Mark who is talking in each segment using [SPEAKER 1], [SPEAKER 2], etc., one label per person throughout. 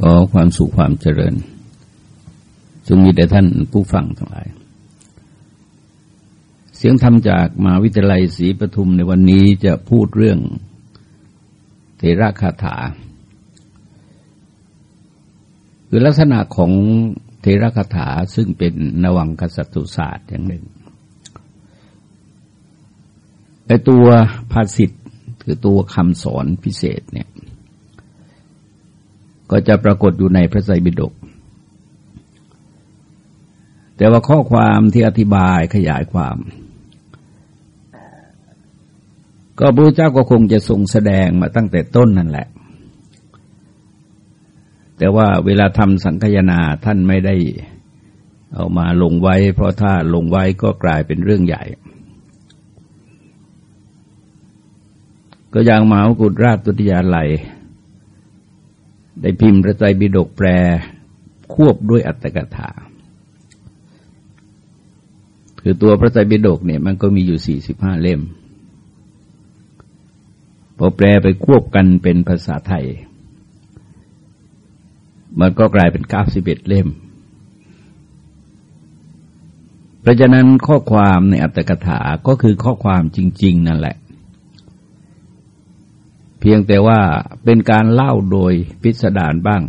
[SPEAKER 1] ขอความสุขความเจริญ จงมีแด่ท่านผู้ฟังทั้งหลาย เสียงธรรมจากมหาวิทยาลัยศรีปทุมในวันนี้จะพูดเรื่องเทระคาถา คือลักษณะของเทระคาถาซึ่งเป็นนวังกษัตริศาสตร์อย่างหนึ่งไอตัวภาษิตคือตัวคำสอนพิเศษเนี่ย ก็จะปรากฏอยู่ในพระไตรปิฎกแต่ว่าข้อความที่อธิบายขยายความ ก็พระเจ้าก็คงจะทรงแสดงมาตั้งแต่ต้นนั่นแหละ แต่ว่าเวลาทำสังคยนาท่านไม่ได้เอามาลงไว้ เพราะถ้าลงไว้ก็กลายเป็นเรื่องใหญ่ ก็อย่างมหากุฎราชตุติยาไล ได้พิมพ์พระไตรปิฎกแปลควบด้วยอัตถกถา คือตัวพระไตรปิฎกเนี่ยมันก็มีอยู่สี่สิบห้าเล่ม พอแปลไปควบกันเป็นภาษาไทย มันก็กลายเป็นเก้าสิบเอ็ดเล่ม เพราะฉะนั้นข้อความในอัตถกถาก็คือข้อความจริง ๆ นั่นแหละ พียงแต่ว่าเป็นการเล่าโดยพิสดารบ้าง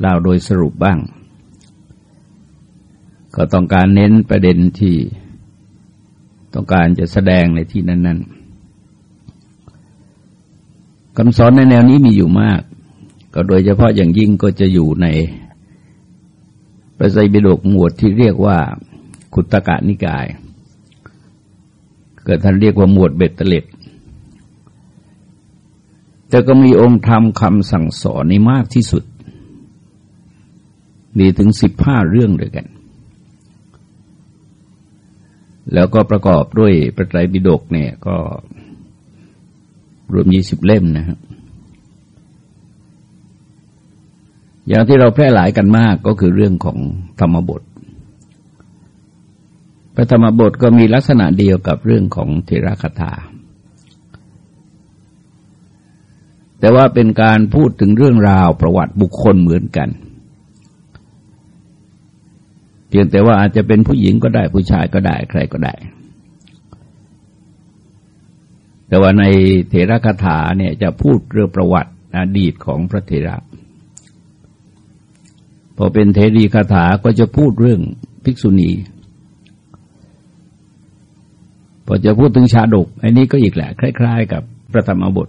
[SPEAKER 1] เล่าโดยสรุปบ้าง ก็ต้องการเน้นประเด็นที่ต้องการจะแสดงในที่นั้น ๆคำสอนในแนวนี้มีอยู่มาก ก็โดยเฉพาะอย่างยิ่งก็จะอยู่ในพระไตรปิฎกหมวดที่เรียกว่าขุตกะนิกาย เกิดท่านเรียกว่าหมวดเบ็ดเตล็ด แต่ก็มีองค์ธรรมคำสั่งสอนนี่มากที่สุด มีถึงสิบห้าเรื่องด้วยกัน แล้วก็ประกอบด้วยพระไตรปิฎกเนี่ยก็รวมยี่สิบเล่มนะครับอย่างที่เราแพร่หลายกันมากก็คือเรื่องของธรรมบท พระธรรมบทก็มีลักษณะเดียวกับเรื่องของเทระคาถา แต่ว่าเป็นการพูดถึงเรื่องราวประวัติบุคคลเหมือนกัน เพียงแต่ว่าอาจจะเป็นผู้หญิงก็ได้ผู้ชายก็ได้ใครก็ได้ แต่ว่าในเถระคาถาเนี่ยจะพูดเรื่องประวัติอดีตของพระเถระพอเป็นเทรีคาถาก็จะพูดเรื่องภิกษุณีพอจะพูดถึงชาดกอันนี้ก็อีกแหละ คล้าย ๆ กับพระธรรมบท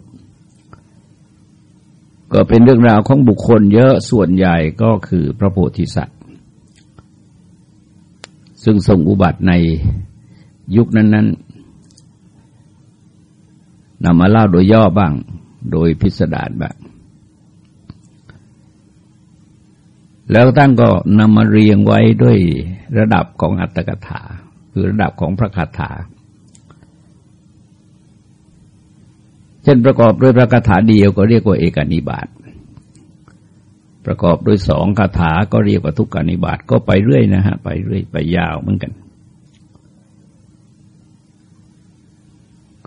[SPEAKER 1] ก็เป็นเรื่องราวของบุคคลเยอะส่วนใหญ่ก็คือพระโพธิสัตว์ ซึ่งทรงอุบัติในยุคนั้น ๆนำมาเล่าโดยย่อบ้าง โดยพิสดารบ้าง แล้วท่านก็นำมาเรียงไว้ด้วยระดับของอัตถกถา คือระดับของพระคาถา เช่นประกอบด้วยพระคาถาเดียวก็เรียกว่าเอกนิบาตประกอบด้วยสองคาถาก็เรียกว่าทุกขานิบาตก็ไปเรื่อยนะฮะไปเรื่อยไปยาวเหมือนกัน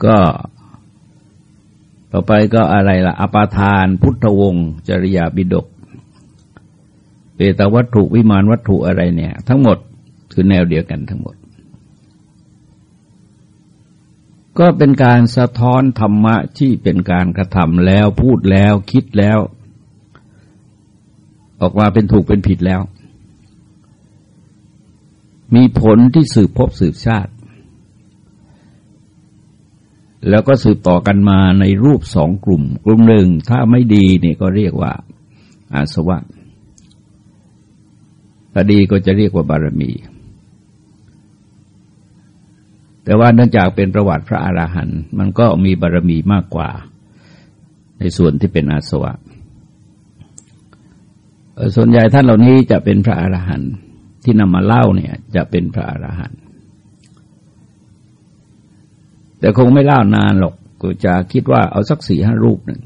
[SPEAKER 1] ก็ต่อไปก็อะไรละ่ะอปาทาน พุทธวงศ์จริยาบิดกเปตวัตถุวิมานวัตถุอะไรเนี่ย ทั้งหมดคือแนวเดียวกันทั้งหมด ก็เป็นการสะท้อนธรรมะที่เป็นการกระทำแล้วพูดแล้วคิดแล้ว ออกมาเป็นถูกเป็นผิดแล้ว มีผลที่สืบพบสืบชาติ แล้วก็สืบต่อกันมาในรูปสองกลุ่ม กลุ่มหนึ่งถ้าไม่ดีนี่ก็เรียกว่า อาสวะถ้าดีก็จะเรียกว่าบารมี แต่ว่าเนื่องจากเป็นประวัติพระอราหันต์มันก็มีบารรมีมากกว่า ในส่วนที่เป็นอาสวะ ส่วนใหญ่ท่านเหล่านี้จะเป็นพระอราหันต์ที่นำมาเล่าเนี่ย จะเป็นพระอราหันต์แต่คงไม่เล่านานหรอกก็จะคิดว่าเอาสักสี่ห้ารูปหนึ่ง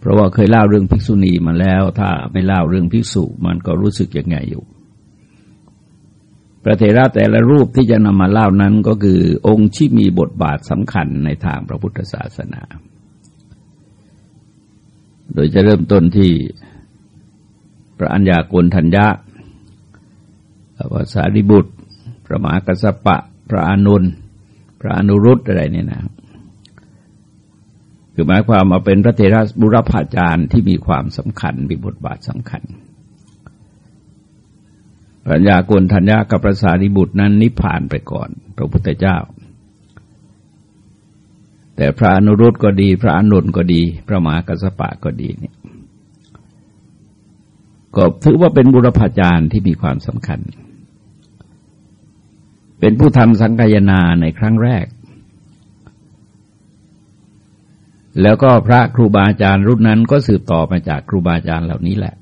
[SPEAKER 1] เพราะว่าเคยเล่าเรื่องภิกษุณีมาแล้ว ถ้าไม่เล่าเรื่องภิกษุมันก็รู้สึกยังไงอยู่ พระเถระแต่ละรูปที่จะนำมาเล่านั้นก็คือองค์ที่มีบทบาทสำคัญในทางพระพุทธศาสนา โดยจะเริ่มต้นที่พระอัญญาโกณทัญญะพระสารีบุตร พระมหากัสปะ พระอานนพระอนุรุตอะไรเนี่ยนะคือหมายความมาเป็นพระเทระบุรพาจารย์ที่มีความสำคัญมีบทบาทสำคัญ ปัญญากณทัญญากับพระสารีบุตรนั้นนิพพานไปก่อน พระพุทธเจ้า แต่พระอนุรุตก็ดี พระอนุนก็ดี พระมหากัสปะก็ดีเนี่ยก็ถือว่าเป็นบุรพาจารย์ที่มีความสำคัญ เป็นผู้ทำสังกายนาในครั้งแรก แล้วก็พระครูบาอาจารย์รุ่นนั้นก็สืบต่อมาจากครูบาอาจารย์เหล่านี้แหละ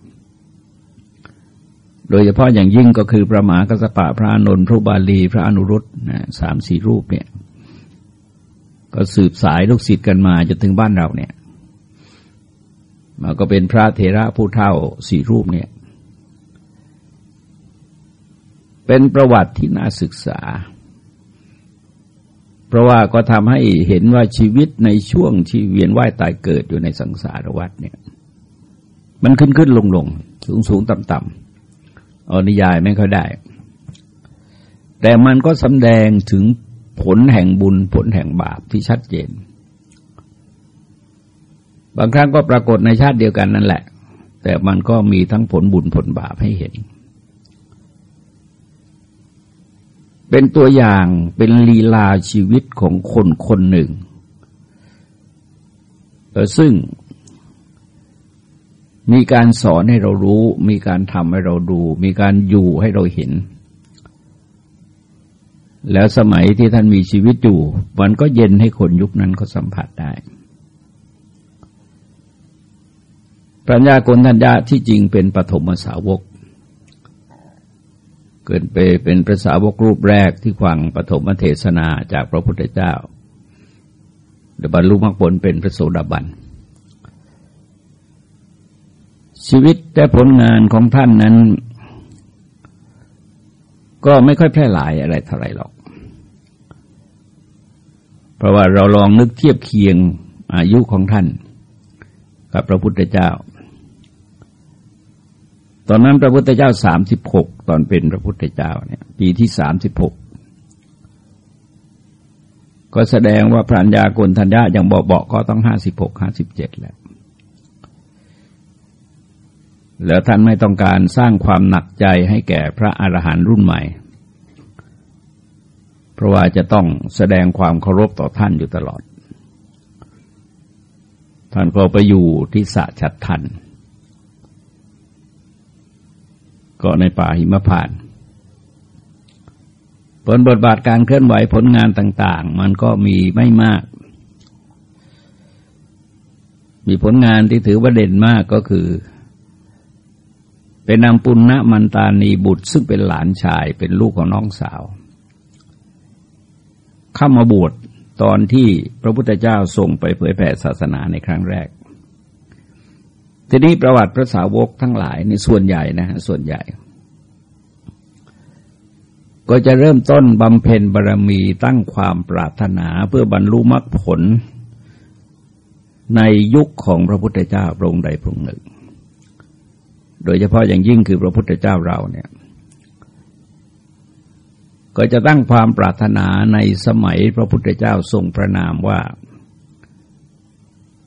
[SPEAKER 1] โดยเฉพาะอย่างยิ่งก็คือพระมหากัสปะพระอนนท์พระบาลี พระอนุรุตนะสามสี่รูปเนี่ย ก็สืบสายลูกศิษย์กันมาจนถึงบ้านเราเนี่ยมาก็เป็นพระเถระผู้เท่าสี่รูปเนี่ย เป็นประวัติที่น่าศึกษา เพราะว่าก็ทำให้เห็นว่าชีวิตในช่วงที่เวียนว่ายตายเกิดอยู่ในสังสารวัฏเนี่ย มันขึ้นขึ้นลงลงสูงสูงต่ำต่ำ เอานิยายไม่ค่อยได้ แต่มันก็สำแดงถึงผลแห่งบุญผลแห่งบาปที่ชัดเจน บางครั้งก็ปรากฏในชาติเดียวกันนั่นแหละ แต่มันก็มีทั้งผลบุญผลบาปให้เห็น เป็นตัวอย่างเป็นลีลาชีวิตของคนคนหนึ่งซึ่ง มีการสอนให้เรารู้ มีการทำให้เราดู มีการอยู่ให้เราเห็น แล้วสมัยที่ท่านมีชีวิตอยู่ มันก็เย็นให้คนยุคนั้นเขาสัมผัสได้ปัญญาโกนทัญญาที่จริงเป็นปฐมสาวก เกิดไปเป็นพระสาวกรูปแรกที่ฟังปฐมเทศนาจากพระพุทธเจ้าเดบรรลุมรรคผลเป็นพระโสดาบัน ชีวิตและผลงานของท่านนั้น ก็ไม่ค่อยแพร่หลายอะไรเท่าไรหรอก เพราะว่าเราลองนึกเทียบเคียงอายุของท่าน กับพระพุทธเจ้า ตอนนั้นพระพุทธเจ้าสามสิบหกตอนเป็นพระพุทธเจ้าเนี่ย ปีที่สามสิบหกก็แสดงว่าพระัญญาโกนทัญญาอย่างบอกบอกก็ต้องห้าสิบหกห้าสิบเจ็ดแล้ว แล้วท่านไม่ต้องการสร้างความหนักใจให้แก่พระอรหันต์รุ่นใหม่ เพราะว่าจะต้องแสดงความเคารพต่อท่านอยู่ตลอด ท่านก็ไปอยู่ที่สะฉัดทัน ก็ในป่าหิมพานผลบทบาทการเคลื่อนไหวผลงานต่าง ๆ มันก็มีไม่มาก มีผลงานที่ถือว่าเด่นมากก็คือ เป็นนางปุณณมันตานีบุตร ซึ่งเป็นหลานชายเป็นลูกของน้องสาว เข้ามาบวชตอนที่พระพุทธเจ้าส่งไปเผยแผ่ศาสนาในครั้งแรก ทีนี้ประวัติพระสาวกทั้งหลายในส่วนใหญ่นะฮะส่วนใหญ่ ก็จะเริ่มต้นบำเพ็ญบารมีตั้งความปรารถนาเพื่อบรรลุมรรคผล ในยุคของพระพุทธเจ้าพระองค์ใดพระองค์หนึ่ง โดยเฉพาะอย่างยิ่งคือพระพุทธเจ้าเราเนี่ย ก็จะตั้งความปรารถนาในสมัยพระพุทธเจ้าทรงพระนามว่า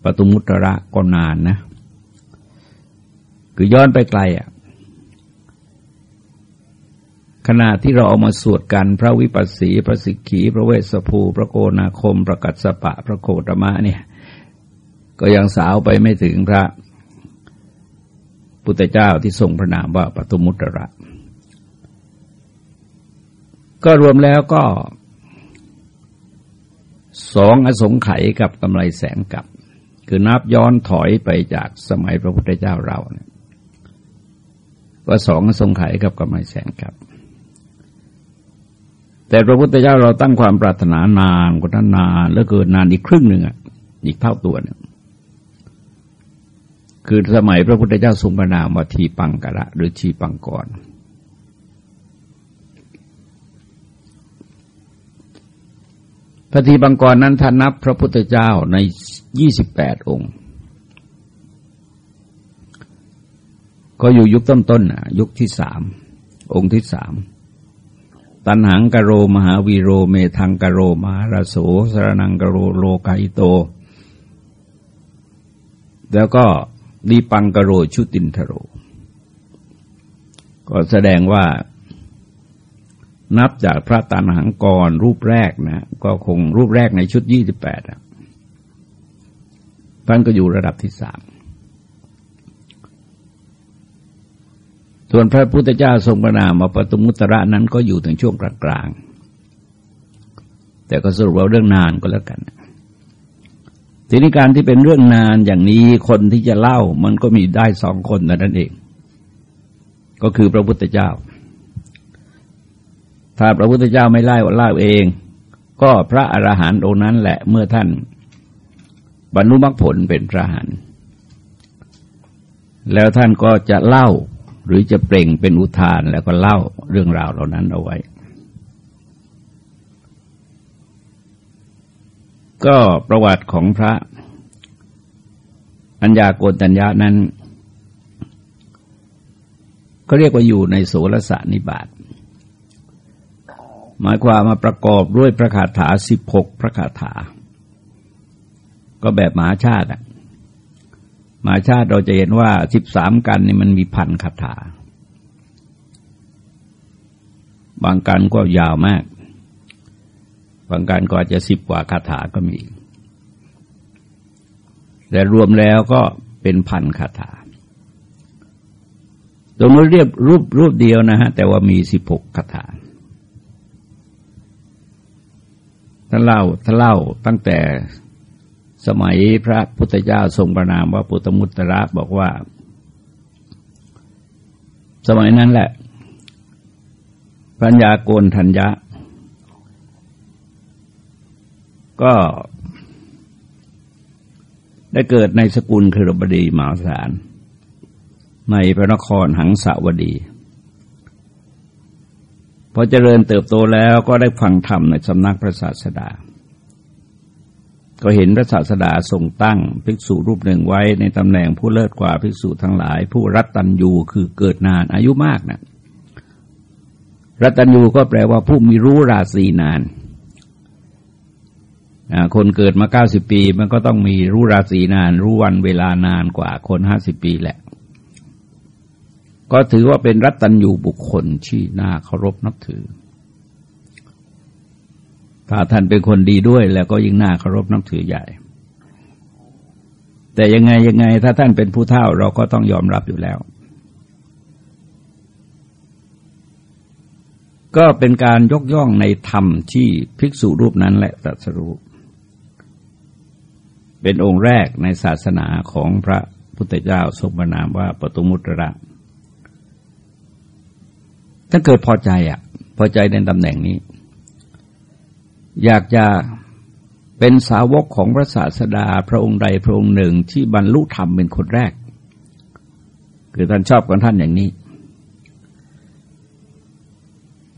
[SPEAKER 1] ปตุมุตระก็นานนะ คือย้อนไปไกลอะขณะที่เราเอามาสวดกันพระวิปัสสี พระสิกขี พระเวสสภู พระโกนาคม พระกัสสปะ พระโคตมะเนี่ย ก็ยังสาวไปไม่ถึงพระ พุทธเจ้าที่ทรงพระนามว่าปตุมุตระ ก็รวมแล้วก็สองอสงไขยกับกำไรแสนกับ คือนับย้อนถอยไปจากสมัยพระพุทธเจ้าเราเนี่ยว่าสองทรงไขกับกำไรแสนกับ แต่พระพุทธเจ้าเราตั้งความปรารถนานานกว่านั้นนานแล้วเกินนานอีกครึ่งหนึ่งอะอีกเท่าตัวหนึ่ง คือสมัยพระพุทธเจ้าทรงประนามว่าทีปังกะระหรือชีปังกรพระทีปังกรนั้นท่านนับพระพุทธเจ้าในยี่สิบแปดองค์ ก็อยู่ยุคต้นๆยุคที่สามองค์ที่สามตันหังกโรมหาวีโรเมทังกโรมหาราโสสรนังกโรโลกาอิโต แล้วก็ ดีปังกโรชุตินทโร ก็แสดงว่า นับจากพระตันหังกรรูปแรกนะ ก็คงรูปแรกในชุดยี่สิบแปดท่านก็อยู่ระดับที่สามส่วนพระพุทธเจ้าทรงประนามมาปตุมุตระนั้นก็อยู่ถึงช่วงกลางๆแต่ก็สรุปว่าเรื่องนานก็แล้วกัน ทีนี้การที่เป็นเรื่องนานอย่างนี้คนที่จะเล่ามันก็มีได้สองคนนั่นเอง ก็คือพระพุทธเจ้า ถ้าพระพุทธเจ้าไม่ไล่ว่าเล่าเอง ก็พระอรหันต์องค์นั้นแหละเมื่อท่านบรรลุมรรคผลเป็นพระอรหันต์แล้วท่านก็จะเล่าหรือจะเปล่งเป็นอุทานแล้วก็เล่าเรื่องราวเหล่านั้นเอาไว้ ก็ประวัติของพระอัญญาโกณตัญญานั้น ก็เรียกว่าอยู่ในโสรสานิบาตหมายความมาประกอบด้วยพระคาถาสิบหกพระคาถา ก็แบบมหาชาติอะมาชาติเราจะเห็นว่าสิบสามกันนี่มันมีพันคาถา บางกันก็ยาวมาก บางกันก็อาจจะสิบกว่าคาถาก็มี แต่รวมแล้วก็เป็นพันคาถา ตรงนี้เรียบรูปรูปเดียวนะฮะ แต่ว่ามีสิบหกคาถาถ้านเล่าถ้านเล่าตั้งแต่สมัยพระพุทธเจ้าทรงประนามว่าปุตมุตระบอกว่า สมัยนั้นแหละ ปัญญาโกนทัญญะ ก็ได้เกิดในสกุลคือรบดีมหาศาลในพระนครหังสาวดี พอเจริญเติบโตแล้วก็ได้ฟังธรรมในสำนักพระศาสดา ก็เห็นพระศาสดาทรงตั้งภิกษุรูปหนึ่งไว้ในตำแหน่งผู้เลิศกว่าภิกษุทั้งหลาย ผู้รัตตัญญูคือเกิดนานอายุมากนะรัตตัญญูก็แปลว่าผู้มีรู้ราศีนาน คนเกิดมาเก้าสิบปี มันก็ต้องมีรู้ราศีนาน รู้วันเวลานานกว่าคนห้าสิบปีแหละ ก็ถือว่าเป็นรัตตัญญูบุคคลที่น่าเคารพนับถือ ถ้าท่านเป็นคนดีด้วยแล้วก็ยิ่งน่าเคารพนับถือใหญ่ แต่ยังไงยังไง ถ้าท่านเป็นผู้เฒ่าเราก็ต้องยอมรับอยู่แล้ว ก็เป็นการยกย่องในธรรมที่ภิกษุรูปนั้นแหละตรัสรู้ เป็นองค์แรกในศาสนาของพระพุทธเจ้าทรงนามว่าปตุมุตระท่านเกิดพอใจอะ พอใจในตำแหน่งนี้ อยากจะเป็นสาวกของพระศาสดาพระองค์ใดพระองค์หนึ่งที่บรรลุธรรมเป็นคนแรก คือท่านชอบของท่านอย่างนี้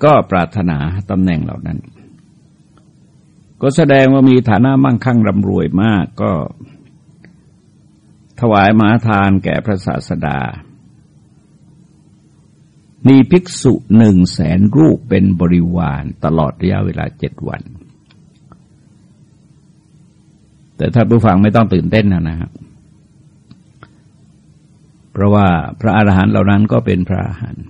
[SPEAKER 1] ก็ปรารถนาตำแหน่งเหล่านั้น ก็แสดงว่ามีฐานะมั่งคั่งร่ำรวยมากก็ ถวายมหาทานแก่พระศาสดา มีภิกษุหนึ่งแสนรูปเป็นบริวารตลอดระยะเวลาเจ็ดวัน แต่ถ้าผู้ฟังไม่ต้องตื่นเต้นนะนะครับเพราะว่าพระอาหารหันต์เหล่านั้นก็เป็นพระอาหารหันต์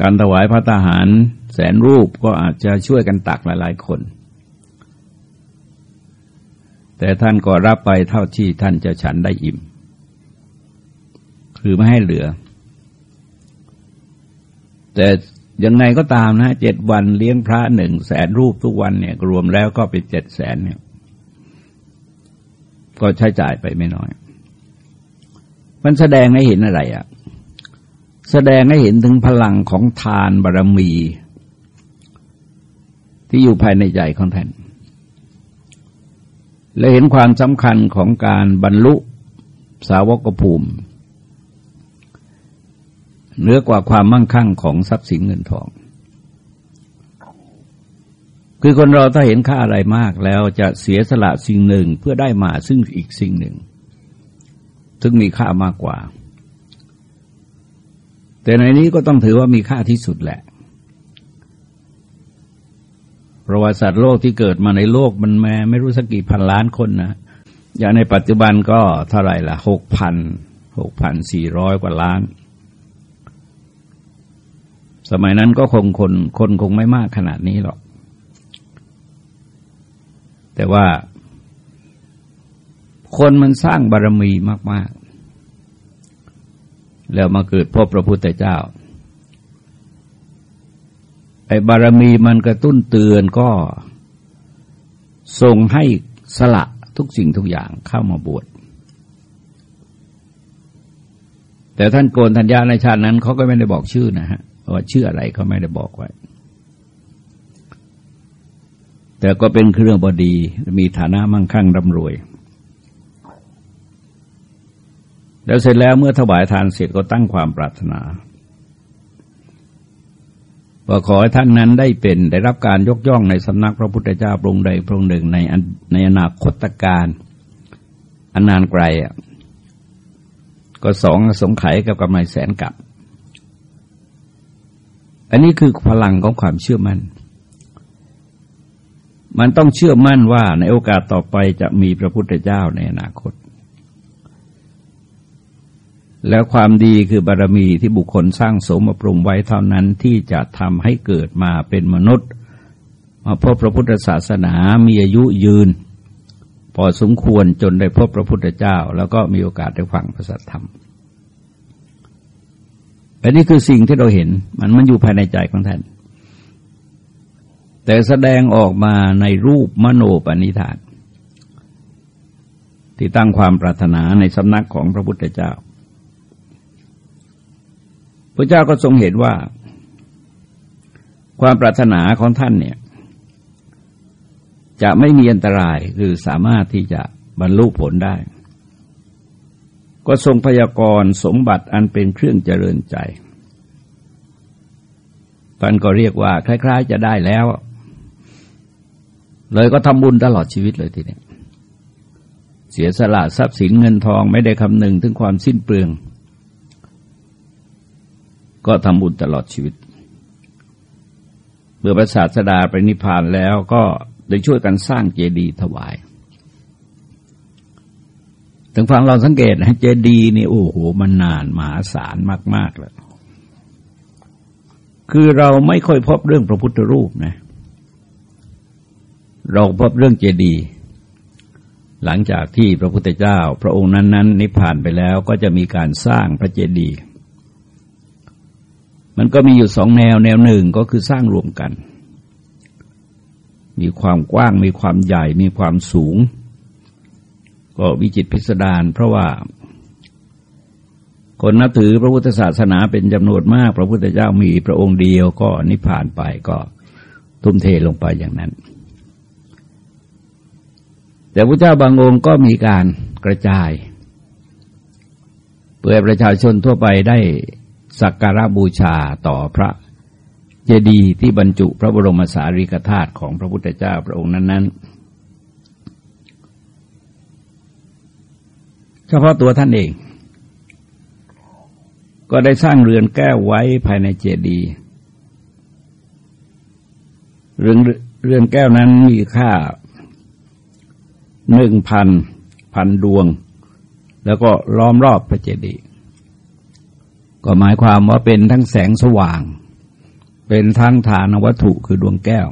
[SPEAKER 1] การถวายพระทหาร แสนรูปก็อาจจะช่วยกันตักหลาย ๆ คน แต่ท่านก็รับไปเท่าที่ท่านจะฉันได้อิ่ม คือไม่ให้เหลือ แต่ยังไงก็ตามนะเจ็ดวันเลี้ยงพระหนึ่งแสนรูปทุกวันเนี่ย รวมแล้วก็เป็นเจ็ดแสนเนี่ย ก็ใช้จ่ายไปไม่น้อย มันแสดงให้เห็นอะไรอะ่ะ แสดงให้เห็นถึงพลังของทานบารรมี ที่อยู่ภายในใจของท่าน และเห็นความสำคัญของการบรรลุสาวกภูมิเหนือกว่าความมั่งคั่งของทรัพย์สินเงินทอง คือคนเราถ้าเห็นค่าอะไรมากแล้วจะเสียสละสิ่งหนึ่งเพื่อได้มาซึ่งอีกสิ่งหนึ่ง ซึ่งมีค่ามากกว่า แต่ในนี้ก็ต้องถือว่ามีค่าที่สุดแหละ ประวัติศาสตร์โลกที่เกิดมาในโลกมันแม้ไม่รู้สักกี่พันล้านคนนะอย่างในปัจจุบันก็เท่าไหร่ละหกพันหกพันสี่ร้อยกว่าล้าน สมัยนั้นก็คงคนคนคงไม่มากขนาดนี้หรอก แต่ว่า คนมันสร้างบารมีมาก ๆ แล้วมาเกิดพบพระพุทธเจ้า ไอ้บารมีมันกระตุ้นเตือนก็ส่งให้สละทุกสิ่งทุกอย่างเข้ามาบวช แต่ท่านโกนธัญญาในชาตินั้นเขาก็ไม่ได้บอกชื่อนะฮะว่าชื่ออะไรเขาไม่ได้บอกไว้ แต่ก็เป็นเครื่องบอดีมีฐานะมั่งคั่งร่ำรวย แล้วเสร็จแล้วเมื่อถวายทานเสร็จก็ตั้งความปรารถนา ว่าขอให้ท่านนั้นได้เป็นได้รับการยกย่องในสำนักพระพุทธเจ้าพระองค์ใดพระองค์หนึ่งในในอนาคตการอันนานไกลอะก็สองสงไขกับกำไรแสนกับ อันนี้คือพลังของความเชื่อมัน่น มันต้องเชื่อมั่นว่าในโอกาสต่อไปจะมีพระพุทธเจ้าในอนาคต แล้วความดีคือบารรมีที่บุคคลสร้างสมบรมไว้เท่านั้นที่จะทำให้เกิดมาเป็นมนุษย์มาพบพระพุทธศาสนามีอายุยืน พอสมควรจนได้พบพระพุทธเจ้า แล้วก็มีโอกาสได้ฟังพระสัทธรรมอันนี้คือสิ่งที่เราเห็นมันมันอยู่ภายในใจของท่าน แต่แสดงออกมาในรูปมโนปณิธาน ที่ตั้งความปรารถนาในสำนักของพระพุทธเจ้า พระเจ้าก็ทรงเห็นว่า ความปรารถนาของท่านเนี่ย จะไม่มีอันตรายคือสามารถที่จะบรรลุผลได้ ก็ทรงพยากรณ์สมบัติอันเป็นเครื่องเจริญใจท่านก็เรียกว่า คล้าย ๆ จะได้แล้ว เลยก็ทำบุญตลอดชีวิตเลยทีเนี้เสียสละทรัพย์สินเงินทองไม่ได้คำนึงถึงความสิ้นเปลือง ก็ทำบุญตลอดชีวิต เมื่อพระศาสดาไปนิพพานแล้วก็ได้ช่วยกันสร้างเจดีย์ถวาย ถึงฟังเราสังเกตนะเจดีย์นี่โอ้โหมันนานมหาศาลมากๆเลยคือเราไม่ค่อยพบเรื่องพระพุทธรูปนะ เราพบเรื่องเจดีย์หลังจากที่พระพุทธเจ้า พระองค์นั้น ๆ นิพพานไปแล้วก็จะมีการสร้างพระเจดีย์ มันก็มีอยู่สองแนว แนวหนึ่งก็คือสร้างรวมกัน มีความกว้าง มีความใหญ่ มีความสูง ก็วิจิตพิสดารเพราะว่า คนนับถือพระพุทธศาสนาเป็นจำนวนมาก พระพุทธเจ้ามีพระองค์เดียวก็นิพพานไปก็ทุ่มเทลงไปอย่างนั้น แต่พระเจ้าบางองค์ก็มีการกระจาย เพื่อประชาชนทั่วไปได้ สักการะบูชาต่อพระเจดีย์ที่บรรจุพระบรมสารีริกธาตุของพระพุทธเจ้าพระองค์นั้นๆ เฉพาะตัวท่านเอง ก็ได้สร้างเรือนแก้วไว้ภายในเจดีย์เรือนเรือนแก้วนั้นมีค่าหนึ่งพันพันดวง แล้วก็ล้อมรอบพระเจดีย์ ก็หมายความว่าเป็นทั้งแสงสว่าง เป็นทั้งฐานวัตถุคือดวงแก้ว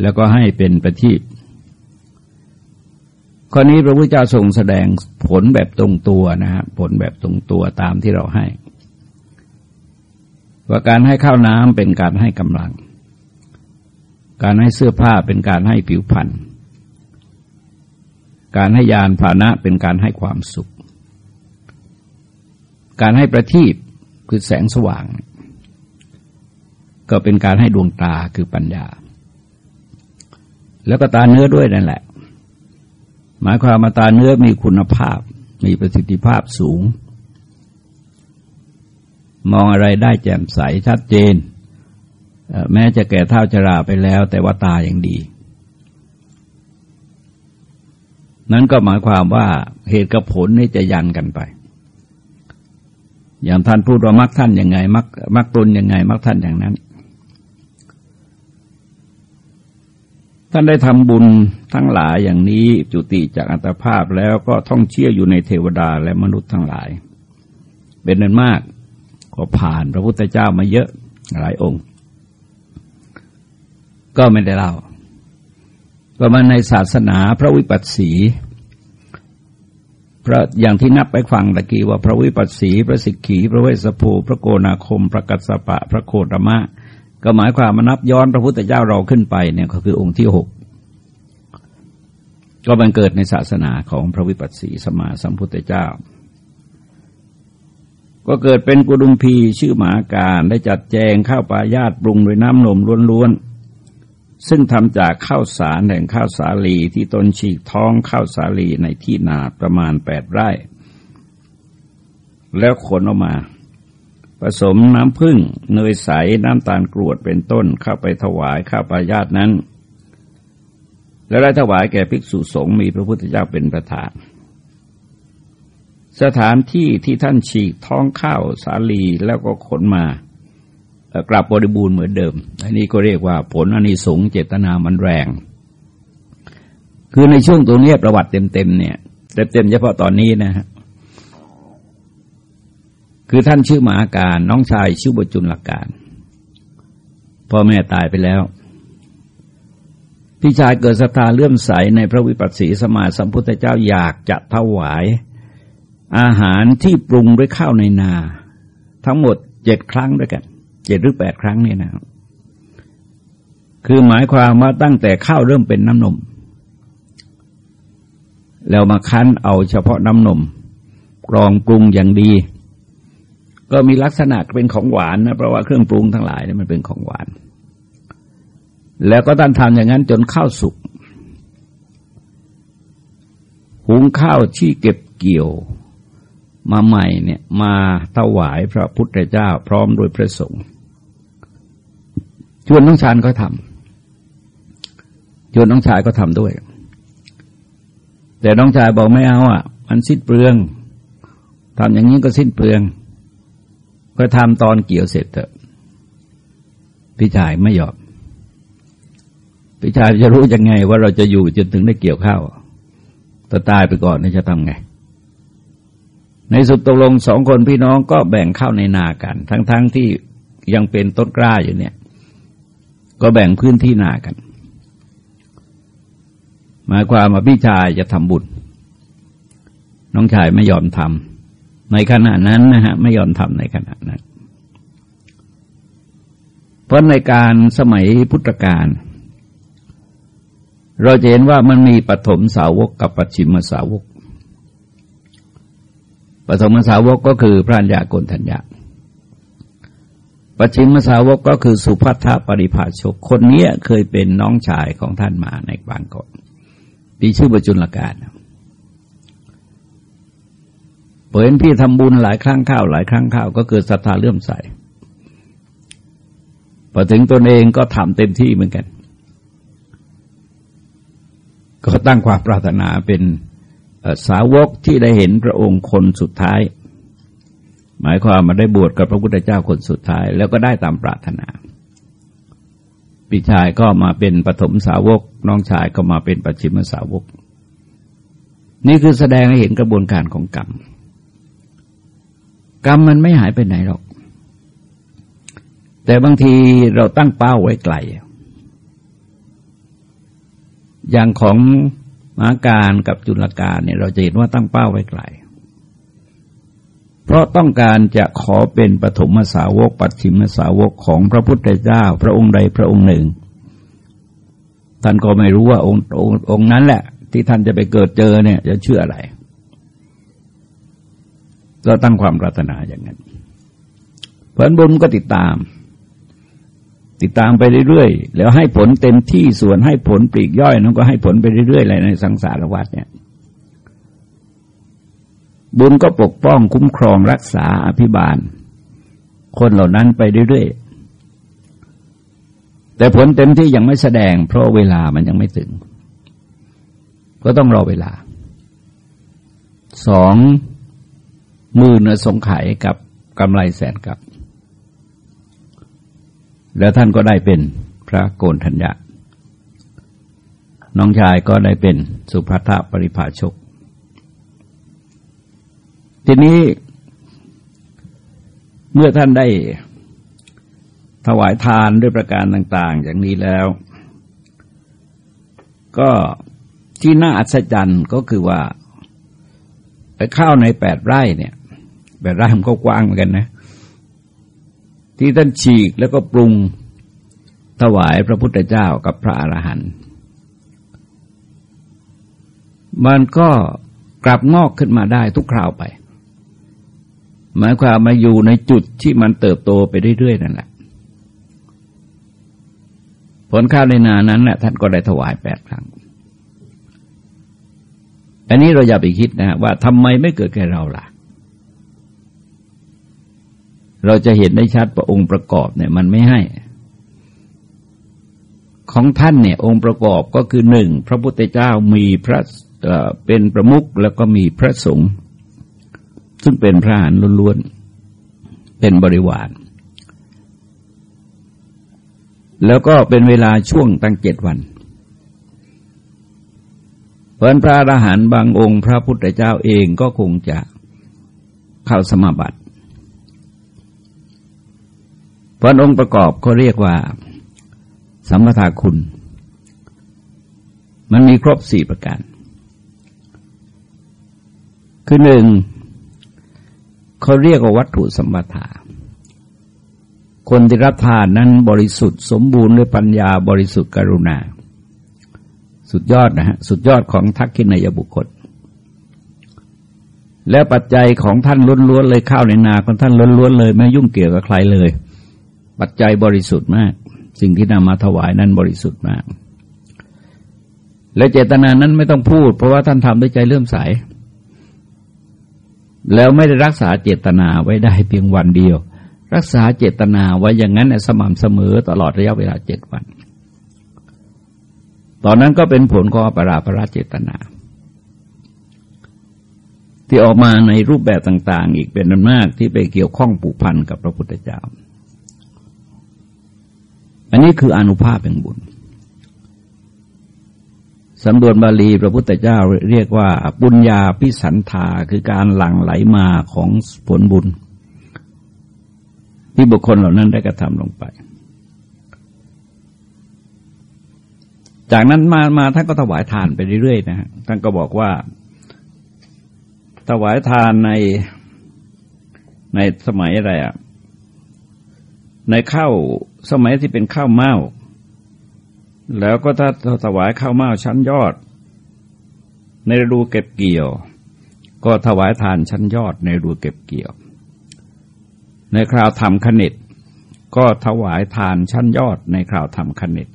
[SPEAKER 1] แล้วก็ให้เป็นประทีปข้อนี้พระพุทธเจ้าทรงแสดงผลแบบตรงตัวนะฮะผลแบบตรงตัวตามที่เราให้ ว่าการให้ข้าวน้ำเป็นการให้กำลัง การให้เสื้อผ้าเป็นการให้ผิวพรรณการให้ยานพาหนะเป็นการให้ความสุข การให้ประทีปคือแสงสว่าง ก็เป็นการให้ดวงตาคือปัญญา แล้วก็ตาเนื้อด้วยนั่นแหละ หมายความมาตาเนื้อมีคุณภาพ มีประสิทธิภาพสูง มองอะไรได้แจ่มใสชัดเจน แม้จะแก่เท่าชราไปแล้ว แต่ว่าตาอย่างดี นั้นก็หมายความว่าเหตุกับผลนี่จะยันกันไป อย่างท่านพูดว่ามักท่านยังไงมักมักตนยังไงมักท่านอย่างนั้น ท่านได้ทำบุญทั้งหลายอย่างนี้จุติจากอัตภาพแล้วก็ท่องเชี่ยวอยู่ในเทวดาและมนุษย์ทั้งหลาย เป็นนันมากก็ผ่านพระพุทธเจ้ามาเยอะหลายองค์ ก็ไม่ได้เล่าก็มาในศาสนาพระวิปัสสี พระอย่างที่นับไปฟังตะกี้ว่าพระวิปัสสี พระสิกขี พระเวสสภูพระโกนาคม พระกัสสปะ พระโคตมะ ก็หมายความมานับย้อนพระพุทธเจ้าเราขึ้นไปเนี่ยก็คือองค์ที่หกก็บังเกิดในศาสนาของพระวิปัสสีสมาสัมพุทธเจ้า ก็เกิดเป็นกุดุมพีชื่อหมาการได้จัดแจงข้าวปลายาตปรุงด้วยน้ำนมล้วน ซึ่งทำจากข้าวสารแห่งข้าวสาลีที่ตนฉีกท้องข้าวสาลีในที่นาประมาณแปดไร่ แล้วขนออกมา ผสมน้ำผึ้งเนยใสน้ำตาลกรวดเป็นต้นเข้าไปถวายข้าวปายาตนั้น แล้วได้ถวายแก่ภิกษุสงฆ์มีพระพุทธเจ้าเป็นประธานสถานที่ที่ท่านฉีกท้องข้าวสาลีแล้วก็ขนมา กลับบริบูรณ์เหมือนเดิม อันนี้ก็เรียกว่าผลอันนี้สงเจตนามันแรง คือในช่วงตัวนี้ประวัติเต็มๆเนี่ยเต็มๆเฉพาะตอนนี้นะฮะคือท่านชื่อมาการน้องชายชื่อบุจุลการพ่อแม่ตายไปแล้ว พี่ชายเกิดศรัทธาเลื่อมใสในพระวิปัสสีสมาสัมพุทธเจ้าอยากจะถวาย อาหารที่ปรุงด้วยข้าวในนา ทั้งหมดเจ็ดครั้งด้วยกัน เจ็ดหรือแปดครั้งนี่นะครับคือหมายความว่าตั้งแต่ข้าวเริ่มเป็นน้ำนม แล้วมาคั้นเอาเฉพาะน้ำนมกรองปรุงอย่างดี ก็มีลักษณะเป็นของหวานนะเพราะว่าเครื่องปรุงทั้งหลายนี่มันเป็นของหวาน แล้วก็ตั้งทำอย่างนั้นจนข้าวสุกหุงข้าวที่เก็บเกี่ยว มาใหม่เนี่ยมาถวายพระพุทธเจ้าพร้อมโดยพระสงฆ์ชวนน้องชายก็ทำชวนน้องชายก็ทำด้วย แต่น้องชายบอกไม่เอาอะ มันสิ้นเปลืองทำอย่างนี้ก็สิ้นเปลือง ก็ทำตอนเกี่ยวเสร็จเถอะพี่ชายไม่ยอมพี่ชายจะรู้ยังไงว่าเราจะอยู่จนถึงได้เกี่ยวข้าวแต่ตายไปก่อนนี่จะทำไง ในสุดตกลงสองคนพี่น้องก็แบ่งเข้าในนากัน ทั้งๆทที่ยังเป็นต้นกล้าอยู่เนี่ย ก็แบ่งพื้นที่นากัน หมายความว่าพี่ชายจะทำบุญ น้องชายไม่ยอมทำในขณะนั้นนะฮะไม่ยอมทำในขณะนั้น เพราะในการสมัยพุทธกาลเราจะเห็นว่ามันมีปฐมสาวกกับปัจฉิมสาวก ปฐมสาวกก็คือพระัญญาโกนทัญญาปัจฉิมสาวกก็คือสุภัทธปริภาชก คนนี้เคยเป็นน้องชายของท่านมาในบางก่อนปีชื่อประจุลการเห็นพี่ทำบุญหลายครั้งข้าวหลายครั้งข้าวก็เกิดศรัทธาเลื่อมใสพอถึงตนเองก็ทำเต็มที่เหมือนกัน ก็ตั้งความปรารถนาเป็น สาวกที่ได้เห็นพระองค์คนสุดท้าย หมายความมาได้บวชกับพระพุทธเจ้าคนสุดท้าย แล้วก็ได้ตามปรารถนาพี่ชายก็มาเป็นปฐมสาวก น้องชายก็มาเป็นปัจฉิมสาวก นี่คือแสดงให้เห็นกระบวนการของกรรม กรรมมันไม่หายไปไหนหรอก แต่บางทีเราตั้งเป้าไว้ไกล อย่างของ มาการกับจุลการเนี่ยเราจะเห็นว่าตั้งเป้าไว้ไกล เพราะต้องการจะขอเป็นปฐมสาวก ปัจฉิมสาวกของพระพุทธเจ้า พระองค์ใดพระองค์หนึ่ง ท่านก็ไม่รู้ว่าองค์องค์องค์นั้นแหละ ที่ท่านจะไปเกิดเจอเนี่ยจะเชื่ออะไรเราตั้งความปรารถนาอย่างนั้นผลบุญก็ติดตาม ติดตามไปเรื่อยๆ แล้วให้ผลเต็มที่ส่วนให้ผลปลีกย่อยนั้นก็ให้ผลไปเรื่อยๆเลยในสังสารวัฏเนี่ย บุญก็ปกป้องคุ้มครองรักษาอภิบาล คนเหล่านั้นไปเรื่อยๆ แต่ผลเต็มที่ยังไม่แสดง เพราะเวลามันยังไม่ถึง ก็ต้องรอเวลา สองมื่นสงไขกับกำไรแสนกับ แล้วท่านก็ได้เป็นพระโกนธัญญาน้องชายก็ได้เป็นสุภัทปริภาชก ทีนี้เมื่อท่านได้ถวายทานด้วยประการต่าง ๆ อย่างนี้แล้ว ก็ที่น่าอัศจรรย์ก็คือว่าไปข้าวในแปดไร่เนี่ยแปดไร่มันก็กว้างเหมือนกันนะ ที่ท่านฉีกแล้วก็ปรุงถวายพระพุทธเจ้ากับพระอรหันต์มันก็กลับงอกขึ้นมาได้ทุกคราวไป หมายความมาอยู่ในจุดที่มันเติบโตไปเรื่อยๆนั่นแหละ ผลข้าวในนานั้นแหละท่านก็ได้ถวายแปดครั้ง อันนี้เราอย่าไปคิดนะว่าทำไมไม่เกิดแก่เราล่ะ เราจะเห็นได้ชัดว่าองค์ประกอบเนี่ยมันไม่ให้ ของท่านเนี่ยองค์ประกอบก็คือหนึ่งพระพุทธเจ้ามีพระเป็นประมุขแล้วก็มีพระสงฆ์ซึ่งเป็นพระหานล้วนๆเป็นบริวาร แล้วก็เป็นเวลาช่วงตั้งเจ็ดวันเพราะพระอรหันต์บางองค์ พระพุทธเจ้าเองก็คงจะเข้าสมาบัติ เพราะองค์ประกอบเขาเรียกว่า สัมปทาคุณ มันมีครบสี่ประการ คือหนึ่งเขาเรียกว่าวัตถุสัมปทาคนที่รับทานนั้นบริสุทธิ์สมบูรณ์ด้วยปัญญาบริสุทธิ์กรุณา สุดยอดนะฮะสุดยอดของทักขินายบุคคล และปัจจัยของท่านล้วนๆเลยข้าวในนาของท่านล้วนๆเลย ไม่ยุ่งเกี่ยวกับใครเลย ปัจจัยบริสุทธิ์มาก สิ่งที่นำมาถวายนั้นบริสุทธิ์มาก และเจตนานั้นไม่ต้องพูด เพราะว่าท่านทำด้วยใจเลื่อมใส แล้วไม่ได้รักษาเจตนาไว้ได้เพียงวันเดียว รักษาเจตนาไว้อย่างนั้นสม่ำเสมอตลอดระยะเวลาเจ็ดวัน ตอนนั้นก็เป็นผลของปราปราเจตนาที่ออกมาในรูปแบบต่าง ๆ อีกเป็นนันมากที่ไปเกี่ยวข้องผูกพันกับพระพุทธเจ้า อันนี้คืออนุภาพเป็นบุญสำนวนบาลีพระพุทธเจ้าเรียกว่าบุญญาพิสันธาคือการหลั่งไหลมาของผลบุญ ที่บุคคลเหล่านั้นได้กระทำลงไป จากนั้นมามาท่านก็ถวายทานไปเรื่อยๆนะฮะท่านก็บอกว่า ถวายทานในในสมัยอะไรอะในเข้า สมัยที่เป็นข้าวเม่าแล้วก็ถ้าถวายข้าวเม่าชั้นยอด ในฤดูเก็บเกี่ยว ก็ถวายทานชั้นยอดในฤดูเก็บเกี่ยว ในคราวทำขนิตก็ถวายทานชั้นยอดในคราวทำขนิต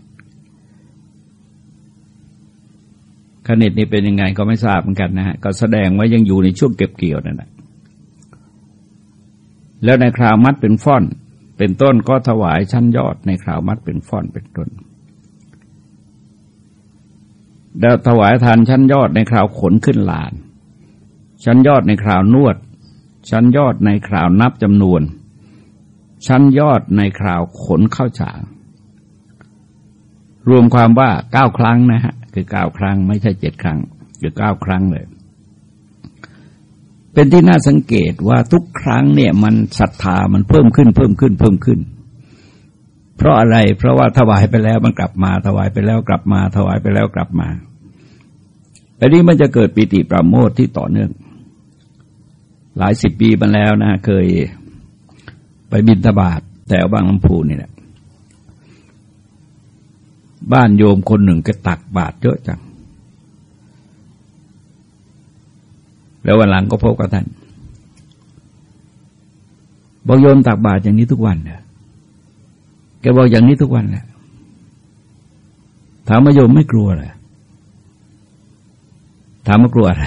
[SPEAKER 1] ขนิตนี่เป็นยังไงก็ไม่ทราบเหมือนกันนะฮะก็แสดงว่ายังอยู่ในช่วงเก็บเกี่ยวนั่นแหละแล้วในคราวมัดเป็นฟ่อน เป็นต้นก็ถวายชั้นยอดในคราวมัดเป็นฟ่อนเป็นต้นแล้วถวายทานชั้นยอดในคราวขนขึ้นลาน ชั้นยอดในคราวนวด ชั้นยอดในคราวนับจำนวน ชั้นยอดในคราวขนเข้าฉางรวมความว่าเก้าครั้งนะฮะ คือเก้าครั้งไม่ใช่เจ็ดครั้ง คือเก้าครั้งเลย เป็นที่น่าสังเกตว่าทุกครั้งเนี่ยมันศรัทธามันเพิ่มขึ้นเพิ่มขึ้นเพิ่มขึ้น เพราะอะไรเพราะว่าถวายไปแล้วมันกลับมา ถวายไปแล้วกลับมา ถวายไปแล้วกลับมาอันนี้มันจะเกิดปิติปราโมทที่ต่อเนื่อง หลายสิบปีมาแล้วนะเคยไปบินทบาทแถวบางลำพูนี่แหละบ้านโยมคนหนึ่งก็ตักบาตรเยอะจัง แล้ววันหลังก็พบกับท่านบอกโยมตักบาตรอย่างนี้ทุกวันเนี่ยแกบอกอย่างนี้ทุกวันแหละถามมาโยมไม่กลัวเลยถามว่ากลัวอะไร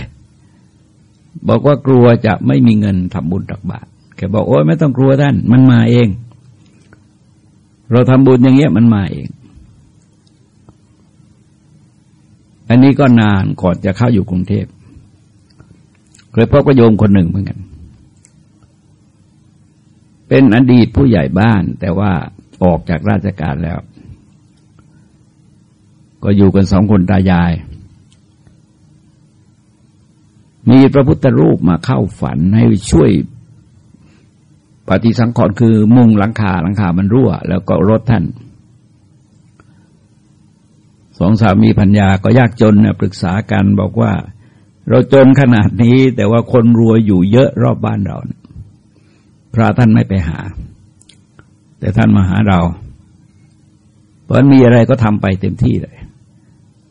[SPEAKER 1] บอกว่ากลัวจะไม่มีเงินทำบุญตักบาตรแกบอกโอ้ยไม่ต้องกลัวท่าน มันมาเอง เราทำบุญอย่างเงี้ยมันมาเอง อันนี้ก็นานก่อนจะเข้าอยู่กรุงเทพ เคยพบกระโยมคนหนึ่งเหมือนกัน เป็นอดีตผู้ใหญ่บ้าน แต่ว่าออกจากราชการแล้ว ก็อยู่กันสองคนตายาย มีพระพุทธรูปมาเข้าฝันให้ช่วยปฏิสังขรณ์คือมุงหลังคาหลังคามันรั่ว แล้วก็รถท่านสองสามีพัญญาก็ยากจนนะปรึกษากันบอกว่า เราจนขนาดนี้แต่ว่าคนรวยอยู่เยอะรอบบ้านเราพระท่านไม่ไปหา แต่ท่านมาหาเรา เพราะมีอะไรก็ทำไปเต็มที่เลย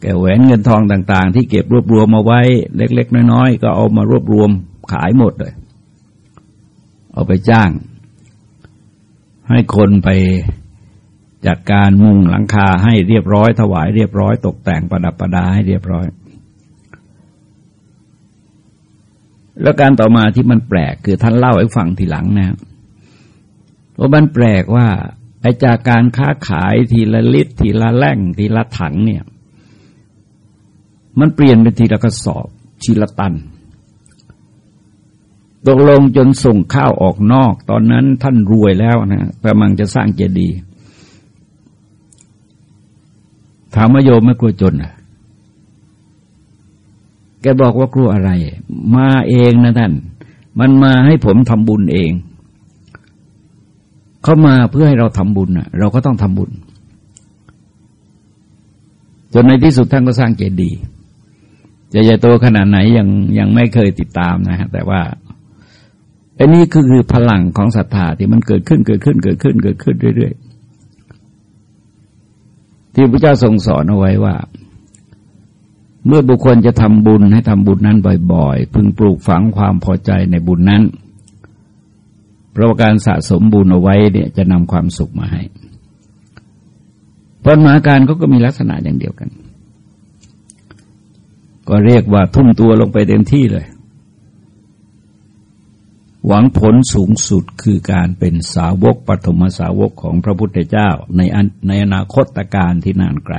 [SPEAKER 1] แกแหวนเงินทองต่าง ๆ ที่เก็บรวบรวมมาไว้ เล็ก ๆ น้อยๆก็เอามารวบรวมขายหมดเลย เอาไปจ้าง ให้คนไปจัดการมุงหลังคาให้เรียบร้อยถวายเรียบร้อย ตกแต่งประดับประดาให้เรียบร้อย แล้วการต่อมาที่มันแปลกคือท่านเล่าให้ฟังทีหลังนะว่ามันแปลกว่าไอจากการค้าขายทีละลิตรทีละแล่งทีละถังเนี่ย มันเปลี่ยนเป็นทีละกระสอบทีละตันตกลงจนส่งข้าวออกนอก ตอนนั้นท่านรวยแล้วนะกำลังจะสร้างเจดีย์ถามว่าโยมไม่กลัวจนอะ แกบอกว่ากลัวอะไร มาเองนะท่าน มันมาให้ผมทำบุญเอง เขามาเพื่อให้เราทำบุญอะเราก็ต้องทำบุญ จนในที่สุดท่านก็สร้างเจดีย์จะใหญ่โตขนาดไหนยังยังไม่เคยติดตามนะฮะแต่ว่าอันนี้คือคือพลังของศรัทธาที่มันเกิดขึ้นเกิดขึ้นเกิดขึ้นเกิดขึ้นเรื่อย ๆ ที่พระเจ้าทรงสอนเอาไว้ว่า เมื่อบุคคลจะทำบุญให้ทำบุญนั้นบ่อยๆ พึงปลูกฝังความพอใจในบุญนั้นเพราะการสะสมบุญเอาไว้เนี่ยจะนำความสุขมาให้ปัญหาการเขาก็มีลักษณะอย่างเดียวกัน ก็เรียกว่าทุ่มตัวลงไปเต็มที่เลย หวังผลสูงสุดคือการเป็นสาวกปฐมสาวกของพระพุทธเจ้าในในอนาคตการที่นานไกล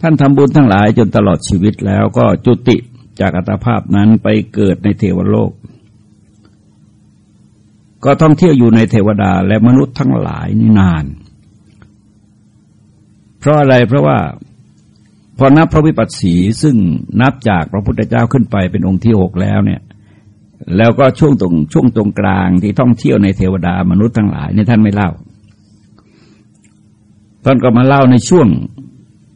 [SPEAKER 1] ท่านทำบุญทั้งหลายจนตลอดชีวิตแล้วก็จุติจากอัตภาพนั้นไปเกิดในเทวโลก ก็ท่องเที่ยวอยู่ในเทวดาและมนุษย์ทั้งหลายนี่นาน เพราะอะไรเพราะว่าพอนับพระวิปัสสีซึ่งนับจากพระพุทธเจ้าขึ้นไปเป็นองค์ที่หกแล้วเนี่ย แล้วก็ช่วงตรงช่วงตรงกลางที่ท่องเที่ยวในเทวดามนุษย์ทั้งหลายนี่ท่านไม่เล่าท่านก็มาเล่าในช่วง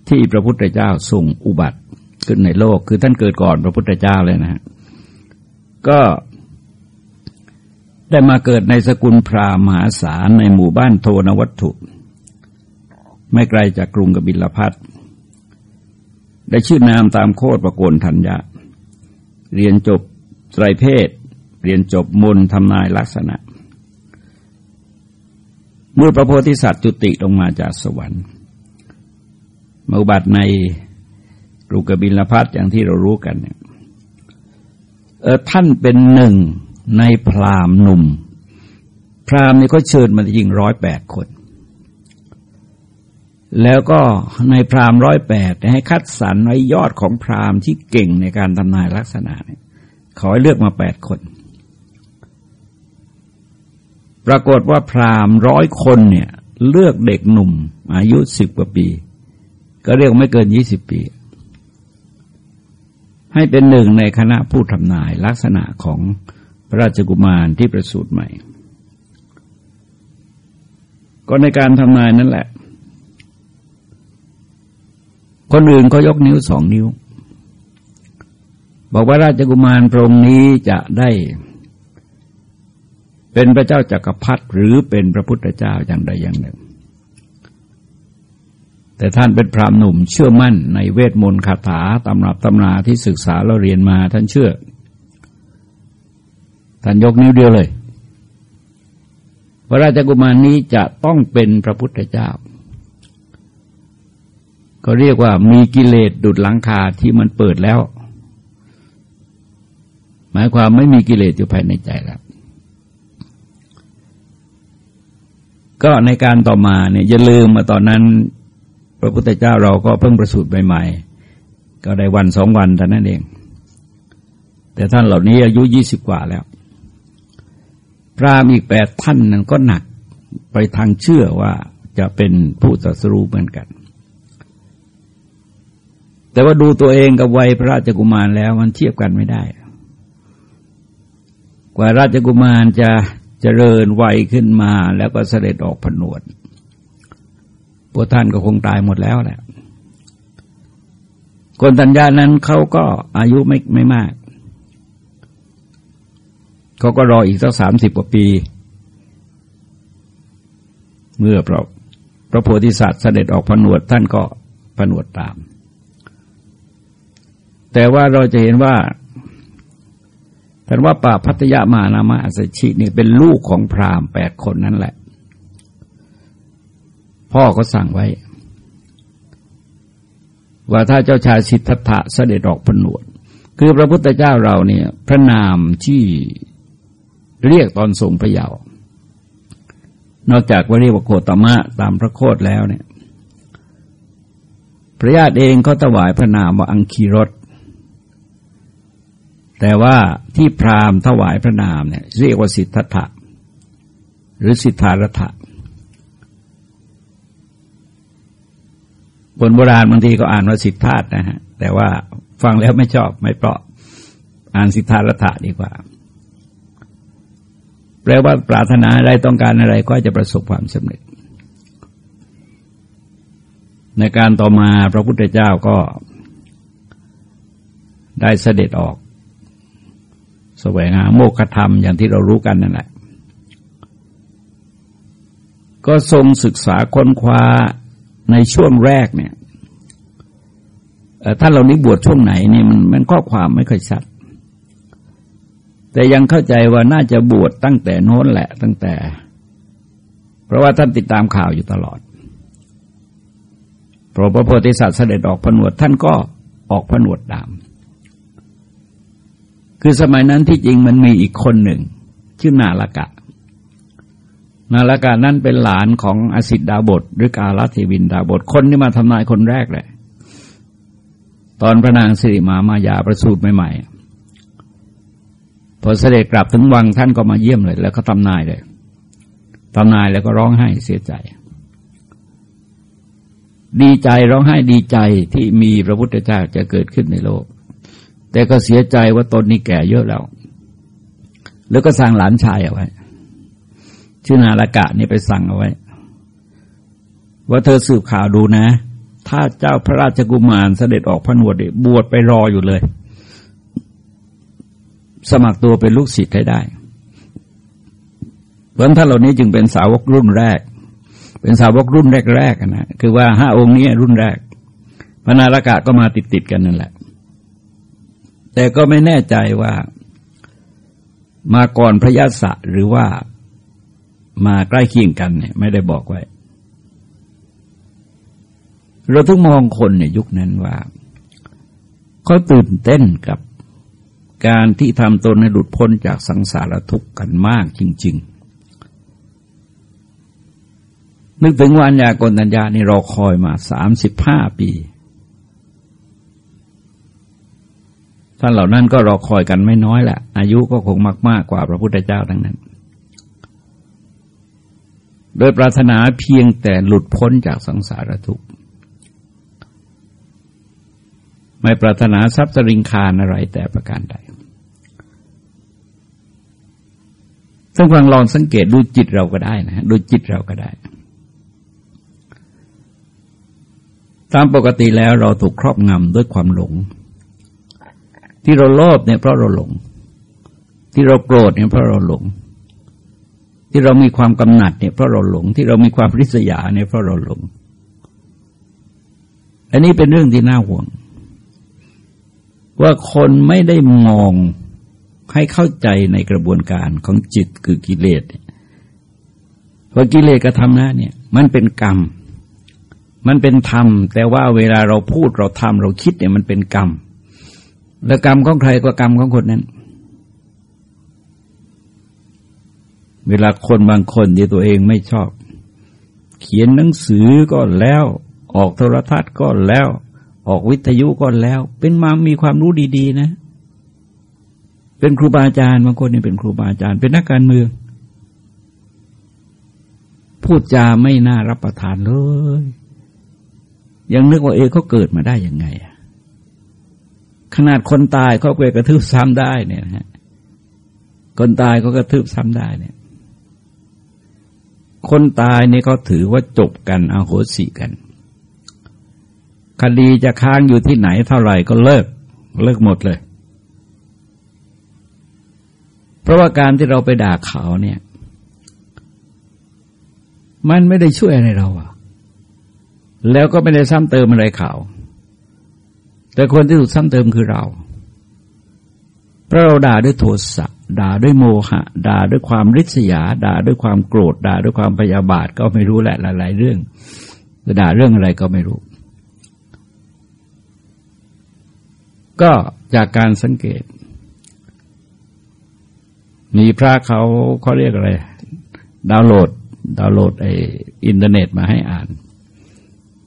[SPEAKER 1] ที่พระพุทธเจ้าส่งอุบัติขึ้นในโลก คือท่านเกิดก่อนพระพุทธเจ้าเลยนะฮะก็ได้มาเกิดในสกุลพราหมหาศาลในหมู่บ้านโทนวัตถุ ไม่ไกลจากกรุงกบิลพัทได้ชื่อนามตามโคดประโกนทัญญะ เรียนจบไตรเพศ เรียนจบมนทำนายลักษณะ เมื่อพระโพธิสัตว์จุติลงมาจากสวรรค์ มาบัติในกรุกบิลพัทอย่างที่เรารู้กันเนี่ยเออท่านเป็นหนึ่งในพราหมณ์หนุ่ม พราหมณ์นี่ก็เชิญมาจริงร้อยแปดคน แล้วก็ในพราหมณ์ร้อยแปดให้คัดสรรไว้ยอดของพราหมณ์ที่เก่งในการทำนายลักษณะเนี่ยขอให้เลือกมาแปดคน ปรากฏว่าพราหมณ์ร้อยคนเนี่ย เลือกเด็กหนุ่ม อายุสิบกว่าปี ก็เรียกไม่เกินยี่สิบปี ให้เป็นหนึ่งในคณะผู้ทำนายลักษณะของพระราชกุมารที่ประสูติใหม่ ก็ในการทำนายนั่นแหละ คนอื่นก็ยกนิ้วสองนิ้ว บอกว่าราชกุมารพระองค์นี้จะได้เป็นพระเจ้าจากักรพรรดิหรือเป็นพระพุทธเจ้าอย่างใดอย่างหนึ่ง แต่ท่านเป็นพรามหนุ่มเชื่อมั่นในเวทมนต์คาถาตำรับตำราที่ศึกษาเราเรียนมาท่านเชื่อ ท่านยกนิ้วเดียวเลยว่าราชกุมารนี้จะต้องเป็นพระพุทธเจ้า ก็เรียกว่ามีกิเลสดุดหลังคาที่มันเปิดแล้ว หมายความไม่มีกิเลสอยู่ภายในใจแล้วก็ในการต่อมาเนี่ยอย่าลืมมาตอนนั้น ระพุทธเจ้าเราก็เพิ่งประสูติใหม่ๆ ก็ได้วันสองวันแต่นั้นเอง แต่ท่านเหล่านี้อายุยี่สิบกว่าแล้ว พระอีกแปดท่านนั้นก็หนักไปทางเชื่อว่าจะเป็นผู้ตรัสรู้เหมือนกัน แต่ว่าดูตัวเองกับวัยพระราชกุมารแล้วมันเทียบกันไม่ได้ กว่าราชกุมารจะเจริญวัยขึ้นมาแล้วก็เสด็จออกผนวด พวกท่านก็คงตายหมดแล้วแหละคนตัญญานั้นเขาก็อายุไม่ไม่มาก เขาก็รออีกสักสามสิบกว่าปี เมื่อพระพระโพธิสัตว์เสด็จออกผนวดท่านก็ผนวดตาม แต่ว่าเราจะเห็นว่าท่านว่าป่าพัทยามานามาอัสชินี่เป็นลูกของพราหมณ์แปดคนนั่นแหละ พ่อก็สั่งไว้ ว่าถ้าเจ้าชายสิทธัตถะเสด็จออกผนวด คือพระพุทธเจ้าเราเนี่ยพระนามที่เรียกตอนทรงพระเยาว์นอกจากว่าเรียกว่าโคตมะตามพระโคดแล้วเนี่ย พระญาติเองเขาถวายพระนามว่าอังคีรสแต่ว่าที่พราหมณ์ถวายพระนามเนี่ยเรียกว่าสิทธัตถะหรือสิทธารัตะ บนโบราณบางทีก็อ่านว่าสิทธาตนะฮะ แต่ว่าฟังแล้วไม่ชอบไม่เพราะอ่านสิทธารัตะดีกว่า แปลว่าปรารถนาอะไรต้องการอะไรก็จะประสบความสำเร็จ ในการต่อมาพระพุทธเจ้าก็ได้เสด็จออกแสวงหาโมกขธรรมอย่างที่เรารู้กันนั่นแหละ ก็ทรงศึกษาค้นคว้า ในช่วงแรกเนี่ยถ้าเรานี้บวชช่วงไหนนี่มันมันข้อความไม่ค่อยชัด แต่ยังเข้าใจว่าน่าจะบวชตั้งแต่โน้นแหละ ตั้งแต่ เพราะว่าท่านติดตามข่าวอยู่ตลอดพระพระโพธิสัตว์เสด็จออกผนวดท่านก็ออกผนวดตาม คือสมัยนั้นที่จริงมันมีอีกคนหนึ่ง ชื่อนาลกะ นาลกะนั่นเป็นหลานของอสิทดาบท หรือกาลเทวินดาบท คนที่มาทำนายคนแรกเลยตอนพระนางสิริมามายาประสูติใหม่ๆพอเสด็จกลับถึงวังท่านก็มาเยี่ยมเลย แล้วก็ทำนายเลยทำนายแล้วก็ร้องไห้เสียใจ ดีใจร้องไห้ดีใจที่มีพระพุทธเจ้าจะเกิดขึ้นในโลก แต่ก็เสียใจว่าตนนี้แก่เยอะแล้ว แล้วก็สั่งหลานชายเอาไว้ ชื่อนาลกะนี่ไปสั่งเอาไว้ ว่าเธอสืบข่าวดูนะ ถ้าเจ้าพระราชกุมารเสด็จออกพนวดบวชไปรออยู่เลย สมัครตัวเป็นลูกศิษย์ให้ได้เพราะท่านเหล่านี้จึงเป็นสาวกรุ่นแรก เป็นสาวกรุ่นแรกๆนะคือว่าห้าองค์นี้รุ่นแรกพระนาลกะก็มาติดๆกันนั่นแหละ แต่ก็ไม่แน่ใจว่ามาก่อนพระยาศะหรือว่า มาใกล้เคียงกันเนี่ยไม่ได้บอกไว้ เราต้องมองคนในยุคนั้นว่าเขาตื่นเต้นกับการที่ทำตนให้หลุดพ้นจากสังสารทุกข์กันมากจริง ๆ นึกถึงวันยากรัญญานี่รอคอยมาสามสิบห้าปี ท่านเหล่านั้นก็รอคอยกันไม่น้อยแหละอายุก็คงมากมากกว่าพระพุทธเจ้าทั้งนั้น โดยปรารถนาเพียงแต่หลุดพ้นจากสังสารทุกข์ไม่ปรารถนาทรัพย์สริงคารอะไรแต่ประการใดซึ่งฟังลองสังเกตดูจิตเราก็ได้นะดูจิตเราก็ได้ ตามปกติแล้วเราถูกครอบงำด้วยความหลง ที่เราโลภเนี่ยเพราะเราหลง ที่เราโกรธเนี่ยเพราะเราหลง ที่เรามีความกำหนัดเนี่ยเพราะเราหลง ที่เรามีความริษยาเนี่ยเพราะเราหลง อันนี้เป็นเรื่องที่น่าห่วง ว่าคนไม่ได้มองให้เข้าใจในกระบวนการของจิตคือกิเลสว่ากิเลสกระทำนะเนี่ย มันเป็นกรรม มันเป็นธรรม แต่ว่าเวลาเราพูดเราทำเราคิดเนี่ยมันเป็นกรรม และกรรมของใครก็กรรมของคนนั้น เวลาคนบางคนที่ตัวเองไม่ชอบ เขียนหนังสือก็แล้ว ออกโทรทัศน์ก็แล้ว ออกวิทยุก่อนแล้ว เป็นมามีความรู้ดีๆนะ เป็นครูบาอาจารย์บางคนนี่เป็นครูบาอาจารย์ เป็นนักการเมือง พูดจาไม่น่ารับประทานเลย ยังนึกว่าเอเขาเกิดมาได้ยังไงขนาดคนตายเขาไปกระทืบซ้ำได้เนี่ยฮะคนตายเขากระทืบซ้ำได้เนี่ย คนตายนี่ยเขาถือว่าจบกันอาโหสิกัน คดีจะค้างอยู่ที่ไหนเท่าไหร่ก็เลิก เลิกหมดเลย เพราะว่าการที่เราไปด่าเขาเนี่ย มันไม่ได้ช่วยอะไรเราอะแล้วก็ไม่ได้ซ้ำเติมอะไรเขา แต่คนที่ถูกซ้ำเติมคือเรา เพราะเราด่าด้วยโทสะ ด่าด้วยโมหะ ด่าด้วยความริษยา ด่าด้วยความโกรธ ด่าด้วยความพยาบาทก็ไม่รู้แหละหลาย ๆ เรื่องจะด่าเรื่องอะไรก็ไม่รู้ ก็จากการสังเกต มีพระเขาเขาเรียกอะไร ดาวน์โหลด ดาวน์โหลดไออินเทอร์เน็ตมาให้อ่าน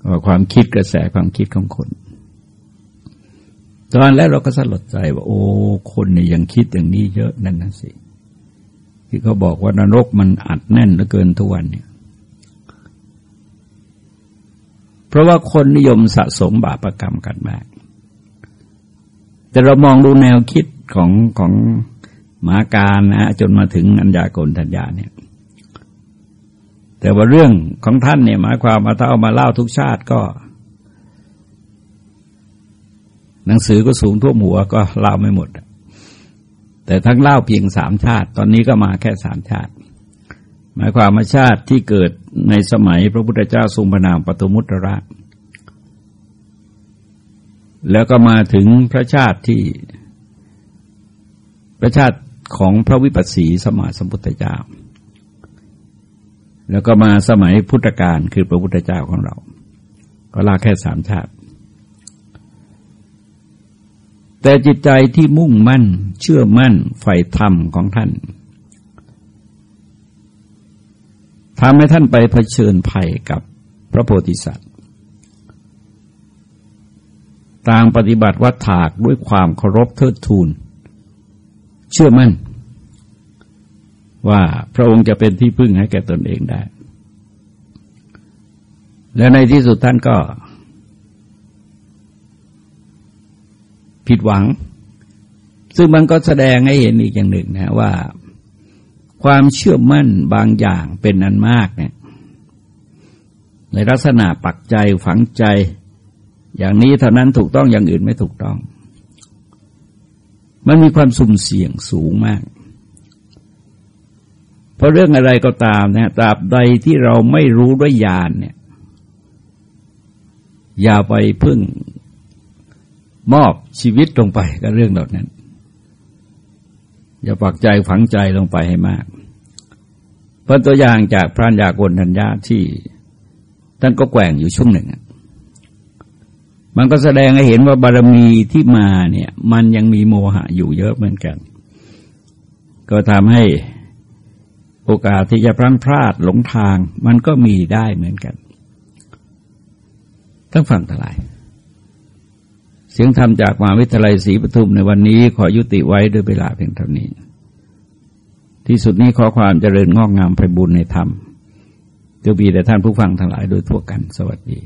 [SPEAKER 1] ว่าความคิดกระแสความคิดของคน ตอนแรกเราก็สลดใจว่า โอ้คนเนี่ยยังคิดอย่างนี้เยอะนั่นนะสิ ที่เขาบอกว่านรกมันอัดแน่นเหลือเกินทุกวันเนี่ย เพราะว่าคนนิยมสะสมบาปรกรรมกันมาก แต่เรามองดูแนวคิดของของหมาการนะจนมาถึงอัญญากรทัญญาเนี่ย แต่ว่าเรื่องของท่านเนี่ยหมายความว่าถ้าเอามาเล่าทุกชาติก็ หนังสือก็สูงทั่วหัวก็เล่าไม่หมด แต่ทั้งเล่าเพียงสามชาติ ตอนนี้ก็มาแค่สามชาติ หมายความว่าชาติที่เกิดในสมัยพระพุทธเจ้าทรงพระนามปตุมุตระ แล้วก็มาถึงพระชาติที่ พระชาติของพระวิปัสสีสมมาสมพุทธเจ้า แล้วก็มาสมัยพุทธกาลคือพระพุทธเจ้าของเรา ก็ลาแค่สามชาติ แต่จิตใจที่มุ่งมั่น เชื่อมั่นใฝ่ธรรมของท่านทำให้ท่านไปเผชิญภัยกับพระโพธิสัตว์ต่างปฏิบัติวัฏถากด้วยความเคารพเทิดทูน เชื่อมั่น ว่าพระองค์จะเป็นที่พึ่งให้แก่ตนเองได้ และในที่สุดท่านก็ ผิดหวัง ซึ่งมันก็แสดงให้เห็นอีกอย่างหนึ่งนะว่า ความเชื่อมั่นบางอย่างเป็นอันมากเนี่ยในลักษณะปักใจฝังใจ อย่างนี้เท่านั้นถูกต้องอย่างอื่นไม่ถูกต้อง มันมีความสุ่มเสี่ยงสูงมาก เพราะเรื่องอะไรก็ตามนะตราบใดที่เราไม่รู้ด้วยญาณเนี่ย อย่าไปพึ่ง มอบชีวิตลงไปกับเรื่องเหล่านั้น อย่าปักใจฝังใจลงไปให้มาก เพราะตัวอย่างจากพระยากรทัญญาที่ท่านก็แกว่งอยู่ช่วงหนึ่ง มันก็แสดงให้เห็นว่าบารมีที่มาเนี่ย มันยังมีโมหะอยู่เยอะเหมือนกัน ก็ทำให้โอกาสที่จะพลั้งพลาดหลงทาง มันก็มีได้เหมือนกันทั้งฝั่งทลาย สียงธรรมจากมหาวิทยาลัยศรีปทุมในวันนี้ขอยุติไว้ด้วยเวลาเพียงเท่านี้ ที่สุดนี้ขอความเจริญงอกงามไปบุญในธรรมจะมีแต่ท่านผู้ฟังทั้งหลายโดยทั่วกันสวัสดี